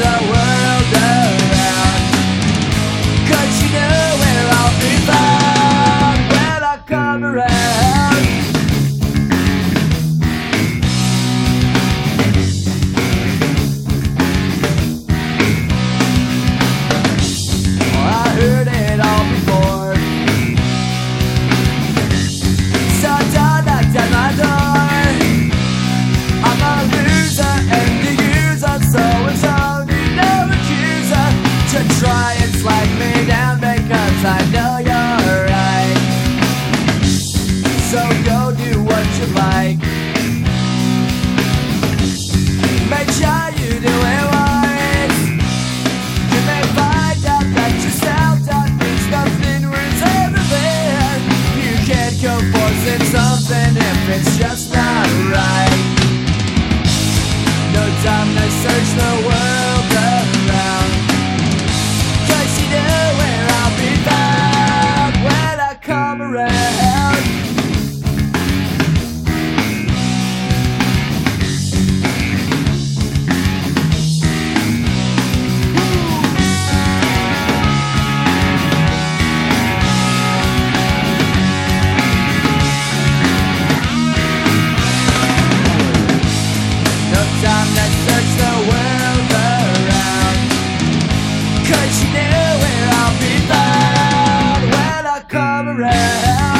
around. Cause you be fine When I come around. I know you're right. So go do what you like. Make sure you do it wise. You may find out that yourself that means nothing ruins everything. You can't go forcing something if it's just not right. No time to search the world around.